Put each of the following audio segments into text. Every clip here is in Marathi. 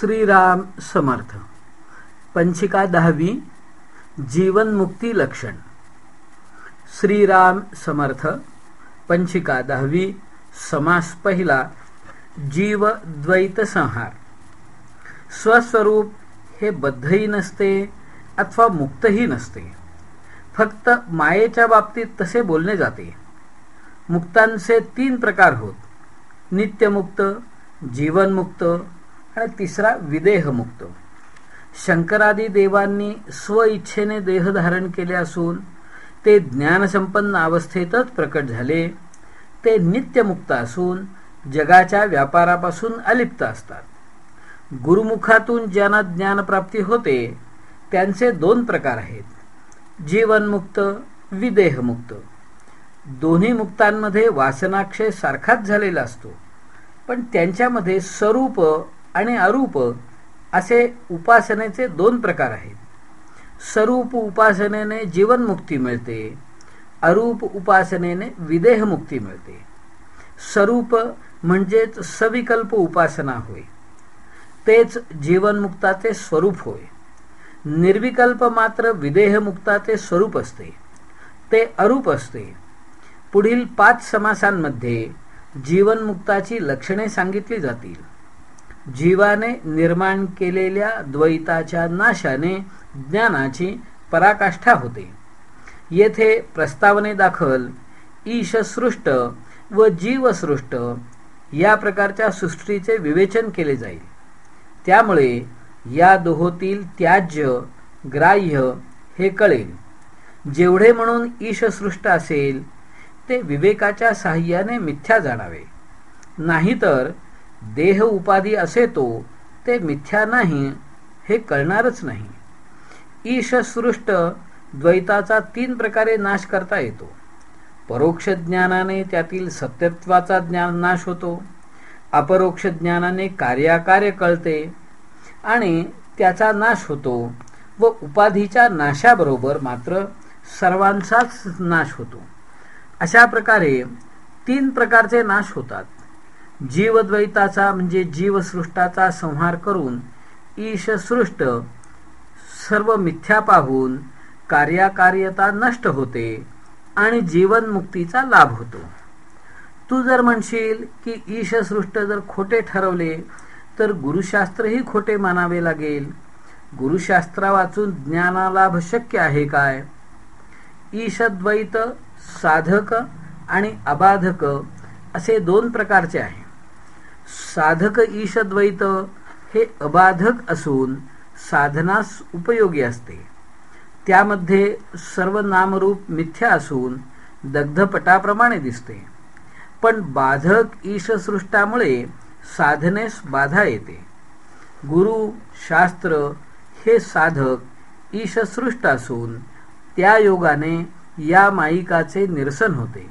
श्रीराम समर्थ. पंचिका दहावी जीवनमुक्ती लक्षण. श्रीराम समर्थ पंचिका दहावी समास पहिला जीव द्वैत संहार स्वस्वरूप हे बद्धही नसते अथवा मुक्तही नसते. फक्त मायेच्या बाबतीत तसे बोलणे जाते. मुक्तांचे तीन प्रकार होत. नित्यमुक्त जीवनमुक्त आणि तिसरा विदेहमुक्त शंकरादी देवांनी स्वइच्छेने देह धारण केले असून ते ज्ञानसंपन्न अवस्थेतच प्रकट झाले. ते नित्यमुक्त असून जगाच्या व्यापारापासून अलिप्त असतात. गुरुमुखातून ज्यांना ज्ञानप्राप्ती होते त्यांचे दोन प्रकार आहेत. जीवनमुक्त विदेहमुक्त. दोन्ही मुक्तांमध्ये वासनाक्षय सारखाच झालेला असतो. पण त्यांच्यामध्ये स्वरूप आणि अरूप असे उपासनेचे दोन प्रकार आहेत. स्वरूप उपासनेने जीवनमुक्ती मिळते अरूप उपासनेने विदेहमुक्ती मिळते. स्वरूप म्हणजेच सविकल्प उपासना होय. तेच जीवनमुक्ताचे स्वरूप होय. निर्विकल्प मात्र विदेहमुक्ताचे स्वरूप असते. ते अरूप असते. पुढील पाच समासांमध्ये जीवनमुक्ताची लक्षणे सांगितली जातील. जीवाने निर्माण केलेल्या द्वैताच्या नाशाने ज्ञानाची पराकाष्ठा होते. येथे प्रस्तावने दाखल ईशसृष्ट व जीवसृष्ट या प्रकारच्या सृष्टीचे विवेचन केले जाईल. त्यामुळे या दोहोतील त्याज्य ग्राह्य हे कळेल. जेवढे म्हणून ईशसृष्ट असेल ते विवेकाच्या साह्याने मिथ्या जाणावे. नाहीतर देह उपाधी असे तो ते मिथ्या नाही हे कळणारच नाही. ईशसृष्ट द्वैताचा तीन प्रकारे नाश करता येतो. परोक्ष ज्ञानाने त्यातील सत्यत्वाचा ज्ञान नाश होतो. अपरोक्ष ज्ञानाने कार्याकार्य कळते आणि त्याचा नाश होतो व उपाधीच्या नाशाबरोबर मात्र सर्वांचाच नाश होतो. अशा प्रकारे तीन प्रकारचे नाश होतात. जीवद्वैताचा म्हणजे जीवसृष्टाचा संहार करून ईशसृष्ट सर्व मिथ्या पाहून कार्याकार्यता नष्ट होते आणि जीवनमुक्तीचा लाभ होतो. तू जर म्हणशील की ईशसृष्ट जर खोटे ठरवले तर गुरुशास्त्रही खोटे मानावे लागेल. गुरुशास्त्रा वाचून ज्ञानालाभ शक्य आहे काय? ईशद्वैत साधक आणि अबाधक असे दोन प्रकारचे आहे. साधक ईशद्वैत हे अबाधक असून साधनास उपयोगी असते. त्यामध्ये सर्व नामरूप मिथ्या असून दग्धपटाप्रमाणे दिसते. पण बाधक ईशसृष्टामुळे साधनेस बाधा येते. गुरु शास्त्र हे साधक ईशसृष्ट असून त्या योगाने या माईकाचे निरसन होते.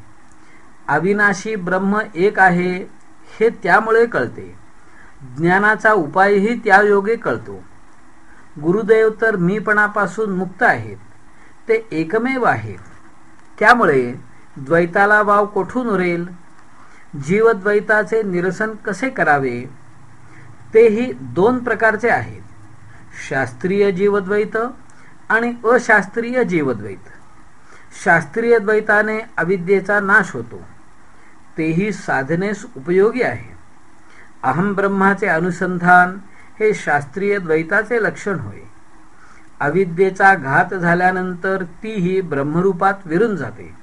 अविनाशी ब्रह्म एक आहे हे त्यामुळे कळते. ज्ञानाचा उपायही त्या योगे कळतो. गुरुदेव तर मीपणापासून मुक्त आहेत. ते एकमेव आहेत. त्यामुळे द्वैताला वाव कोठून उरेल? जीवद्वैताचे निरसन कसे करावे? तेही दोन प्रकारचे आहेत. शास्त्रीय जीवद्वैत आणि अशास्त्रीय जीवद्वैत. शास्त्रीय द्वैताने अविद्येचा नाश होतो. तेही साधनेस उपयोगी आहे. अहम ब्रह्माचे अनुसंधान हे शास्त्रीय द्वैताचे लक्षण होय. अविद्येचा घात झाल्यानंतर तीही ब्रह्मरूपात विरून जाते.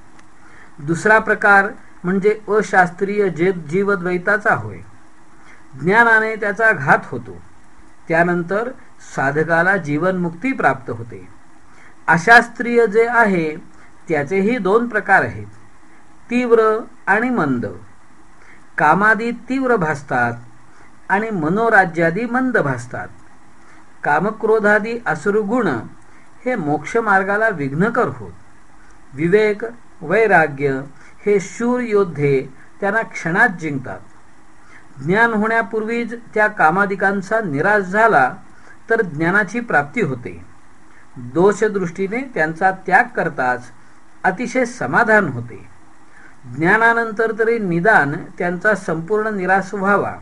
दुसरा प्रकार म्हणजे अशास्त्रीय जे जीवद्वैताचा होय. ज्ञानाने त्याचा घात होतो. त्यानंतर साधकाला जीवनमुक्ती प्राप्त होते. अशास्त्रीय जे आहे त्याचेही दोन प्रकार आहेत. तीव्र आणि मंद. कामादी तीव्र भासतात आणि मनोराज्यादी मंद भासतात. कामक्रोधादी असुरगुण हे मोक्षमार्गाला विघ्नकर होत. विवेक वैराग्य हे शूर योद्धे त्यांना क्षणात जिंकतात. ज्ञान होण्यापूर्वीच त्या कामादिकांचा निराश झाला तर ज्ञानाची प्राप्ती होते. दोषदृष्टीने त्यांचा त्याग करताच अतिशय समाधान होते. ज्ञानानंतर तरी निदान त्यांचा संपूर्ण निराश व्हावा.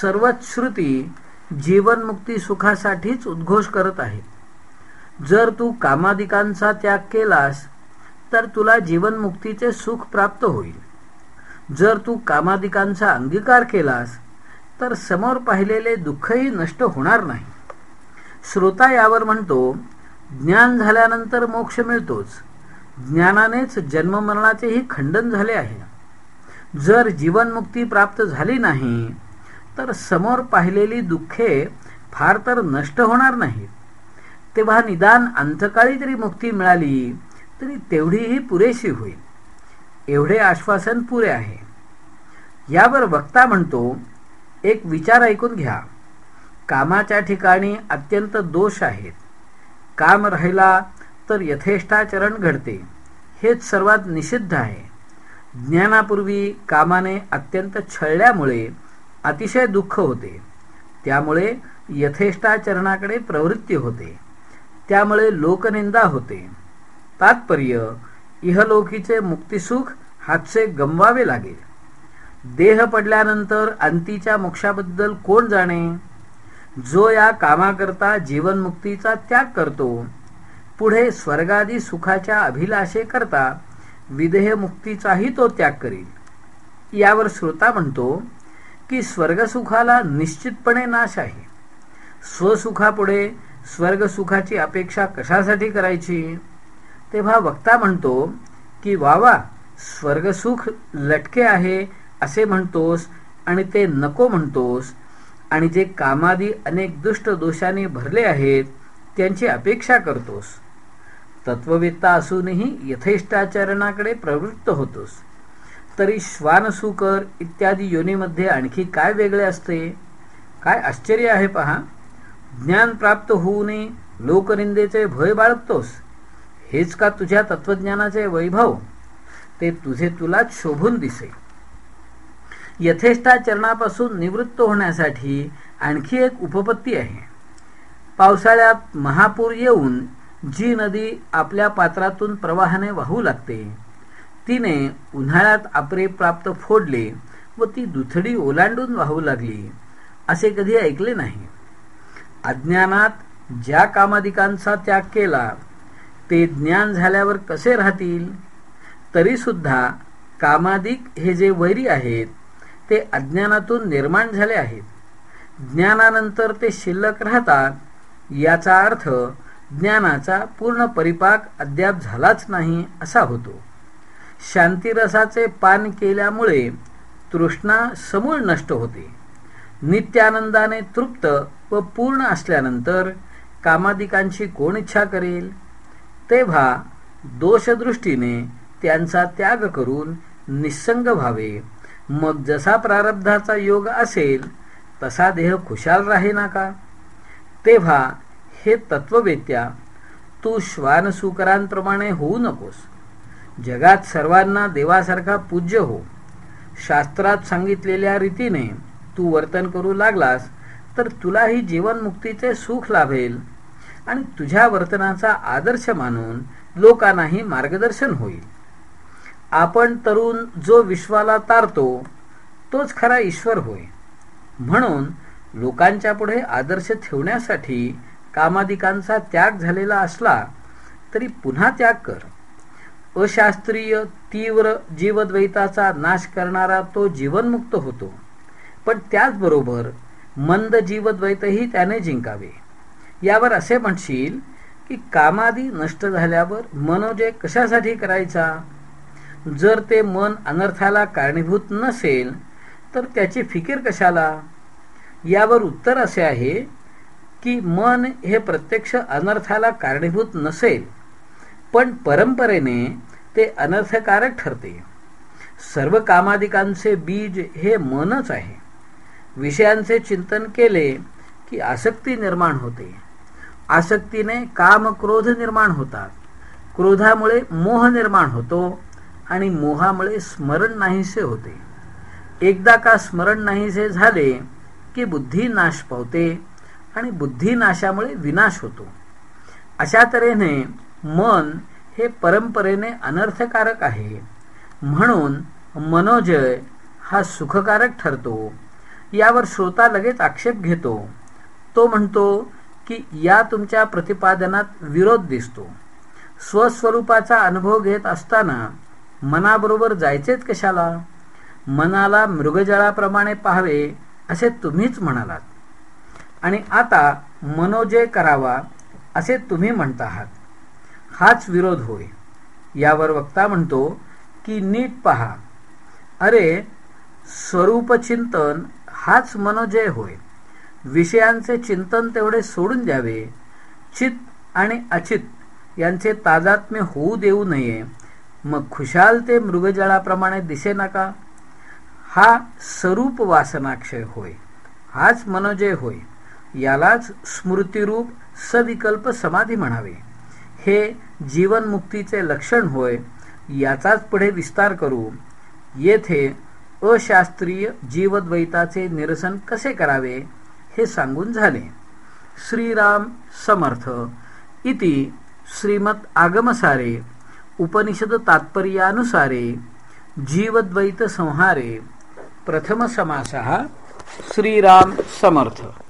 सर्वच श्रुती जीवनमुक्ती सुखासाठीच उद्घोष करत आहेत जर तू कामादिकांचा त्याग केलास तर तुला जीवनमुक्तीचे सुख प्राप्त होईल. जर तू कामादिकांचा अंगीकार केलास तर समोर पाहिलेले दुःखही नष्ट होणार नाही. श्रोता यावर म्हणतो ज्ञान झाल्यानंतर मोक्ष मिळतोच. ज्ञानानेच जन्ममरणाचेही खंडन झाले आहे. जर जीवनमुक्ती प्राप्त झाली नाही तर समोर पाहिलेली दुःखे फार तर नष्ट होणार नाहीत तेव्हा निदान अंतकाळी जरी मुक्ती मिळाली तरी तेवढीही पुरेशी होईल. एवढे आश्वासन पुरे आहे. यावर वक्ता म्हणतो एक विचार ऐकून घ्या. कामाच्या ठिकाणी अत्यंत दोष आहेत. काम राहिला तर यथेष्टाचरण घडते. हेच सर्वात निषिद्ध आहे. ज्ञानापूर्वी कामाने अत्यंत छळल्यामुळे अतिशय दुःख होते. त्यामुळे यथेष्टाचरणाकडे प्रवृत्ती होते. त्यामुळे लोकनिंदा होते. तात्पर्य इहलोकीचे मुक्तिसुख हातचे गमवावे लागेल देह पडल्यानंतर अंतीच्या मोक्षाबद्दल कोण जाणे? जो या कामाकरता जीवनमुक्तीचा त्याग करतो पुढे स्वर्गादी सुखाच्या अभिलाषे करता विदेहमुक्तीचाही तो त्याग करील. यावर श्रोता म्हणतो की स्वर्गसुखाला निश्चितपणे नाश आहे. स्वसुखापुढे स्वर्गसुखाची अपेक्षा कशासाठी करायची? तेव्हा वक्ता म्हणतो की वावा स्वर्गसुख लटके आहे असे म्हणतोस आणि ते नको म्हणतोस आणि जे कामादी अनेक दुष्ट दोषांनी भरले आहेत त्यांची अपेक्षा करतोस. तत्ववेत्ता असूनही यथेष्टाचरणाकडे प्रवृत्त होतोस. तरी श्वानसुकर इत्यादी योनीमध्ये आणखी काय वेगळे असते? काय आश्चर्य आहे पहा. ज्ञान प्राप्त होऊ नये लोकनिंदेचे भय बाळगतोस. हेच का तुझ्या तत्वज्ञानाचे वैभव? ते तुझे तुलाच शोभून दिसे यथेष्टाचरणापासून निवृत्त होण्यासाठी आणखी एक उपपत्ती आहे. पावसाळ्यात महापूर येऊन जी नदी आपल्या पात्रातून प्रवाहाने वाहू लागते तिने उन्हाळ्यात आपरे प्राप्त फोडले व ती दुथडी ओलांडून वाहू लागली असे कधी ऐकले नाही. अज्ञानात ज्या कामाधिकांचा त्याग केला ते ज्ञान झाल्यावर कसे राहतील? तरीसुद्धा कामाधिक हे जे वैरी आहेत ते अज्ञानातून निर्माण झाले आहेत. ज्ञानानंतर ते शिल्लक राहतात याचा अर्थ ज्ञानाचा पूर्ण परिपाक अद्याप झालाच नाही असा होतो. शांतिरसाचे पान केल्यामुळे तृष्णा समूळ नष्ट होते. नित्यानंदाने तृप्त व पूर्ण असल्यानंतर कामादिकांची कोण इच्छा करेल? तेव्हा दोषदृष्टीने त्यांचा त्याग करून निसंग व्हावे. मग जसा प्रारब्धाचा योग असेल तसा देह खुशाल राहे ना का? तेव्हा हे तत्ववेत्या तू श्वानसुकरांप्रमाणे होऊ नकोस. जगात सर्वांना देवासारखा पूज्य हो. शास्त्रात सांगितलेल्या रीतीने तू वर्तन करू लागलास तर तुलाही जीवनमुक्तीचे सुख लाभेल आणि तुझ्या वर्तनाचा आदर्श मानून लोकांनाही मार्गदर्शन होईल. आपण तरुण जो विश्वाला तारतो तोच खरा ईश्वर होय. म्हणून लोकांच्या पुढे आदर्श ठेवण्यासाठी कामादिकांचा त्याग झालेला असला तरी पुन्हा त्याग कर. अशास्त्रीय तीव्र जीवद्वैताचा नाश करणारा तो जीवनमुक्त होतो. पण त्याचबरोबर मंद जीवद्वैतही त्याने जिंकावे. यावर असे म्हणशील की कामादी नष्ट झाल्यावर मनोजय कशासाठी करायचा? जर ते मन अनर्थाला कारणीभूत नसेल तर त्याची फिकीर कशाला? यावर उत्तर असे आहे की मन हे प्रत्यक्ष अनर्थाला कारणीभूत नसेल पण परंपरेने ते अनर्थकारक ठरते. सर्व कामादिकांचे बीज हे मनच आहे. विषयांचे चिंतन केले की आसक्ती निर्माण होते. आसक्तीने काम क्रोध निर्माण होतात. क्रोधामुळे मोह निर्माण होतो आणि मोहामुळे स्मरण नाहीसे होते. एकदा का स्मरण नाहीसे झाले की बुद्धी नाश पावते आणि बुद्धिनाशामुळे विनाश होतो. अशा तऱ्हेने मन हे परंपरेने अनर्थकारक आहे. म्हणून मनोजय हा सुखकारक ठरतो. यावर श्रोता लगेच आक्षेप घेतो. तो म्हणतो की या तुमच्या प्रतिपादनात विरोध दिसतो. स्वस्वरूपाचा अनुभव घेत असताना मनाबरोबर जायचेच कशाला? मनाला मृगजळाप्रमाणे पाहावे असे तुम्हीच म्हणालात. आणि आता मनोजय करावा असे तुम्ही म्हणत आहात. हाच विरोध होय. यावर वक्ता म्हणतो की नीट पहा. अरे स्वरूपचिंतन हाच मनोजय होय. विषयांचे चिंतन तेवढे सोडून द्यावे. चित आणि अचित यांचे तादात्म्य होऊ देऊ नये. मग खुशाल ते मृगजळाप्रमाणे दिसे नका. हा स्वरूप वासनाक्षय होय. हाच मनोजय होय. यालाच स्मृतिरूप सविकल्प समाधी म्हणावे. हे जीवनमुक्तीचे लक्षण होय याचाच पुढे विस्तार करू. येथे अशास्त्रीय जीवद्वैताचे निरसन कसे करावे हे सांगून झाले. श्रीराम समर्थ. इति श्रीमत आगमसारे. उपनिषद तात्पर्यानुसारे. जीवद्वैत संहारे. प्रथम समासः श्रीराम समर्थ.